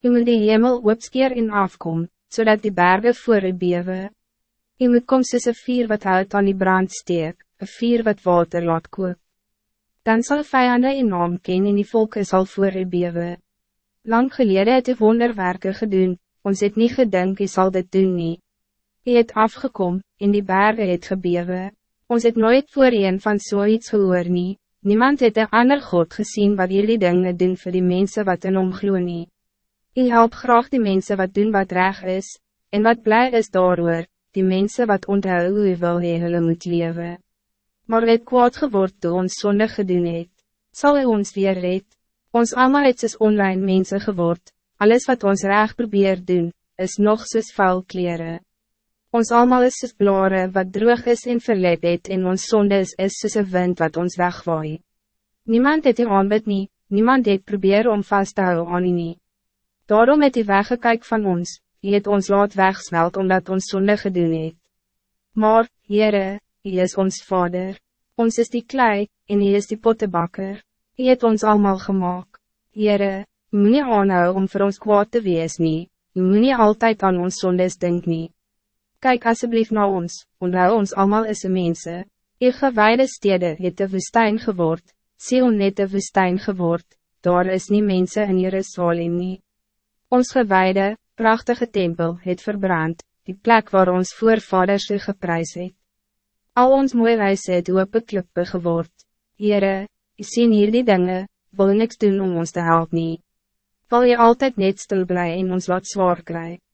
Je moet die hemel opskeer en afkom, zodat die bergen voor u bewe. Je moet kom soos een vier wat hout aan die brand steek, een vier wat water laat koop. Dan zal vijanden in naam ken en die volke zal voor u bewe. Lang geleden het u wonderwerke gedoen, ons het niet gedink, je zal dit doen nie. Je het afgekom, in die bergen het gebewe. Ons het nooit voor een van zoiets gehoor nie. Niemand het een ander God gezien wat jullie dingen doen voor die mensen wat in omgloe nie. Je helpt graag die mensen wat doen wat reg is, en wat blij is daarover, die mensen wat onthou hoe u wil hee hulle moet leven. Maar het kwaad geword toe ons zonde gedoen het, sal hy ons weer red. Ons allemaal het soos online mensen geword, alles wat ons reg probeer doen, is nog soos vuil kleren. Ons allemaal is soos blare wat droog is en verlet het en ons zonde is, is soos een wind wat ons wegwaai. Niemand het die aanbid nie, niemand het probeer om vast te hou aan nie. Daarom het hy weggekyk van ons, hy het ons laat wegsmelt omdat ons zonde gedoen het. Maar, Heere, hy is ons vader, ons is die klei, en hy is die pottebakker, hy het ons allemaal gemaakt. Heere, moet nie aanhou om voor ons kwaad te wees nie, moet nie altyd aan ons zondes denk nie. Kijk alsjeblieft naar ons, onthou ons allemaal is een mense. Je gewijde stede het de woestijn geword, Sion net de woestijn geword, daar is niet mensen in Jerusalem nie. Ons gewijde, prachtige tempel het verbrand, die plek waar ons voorvaders zich geprijs het. Al ons mooie huise het ope klippe geword. Heere, je sien hier die dinge, wil niks doen om ons te helpen nie. Wil je altijd net stil blij en ons wat zwaar krijgen?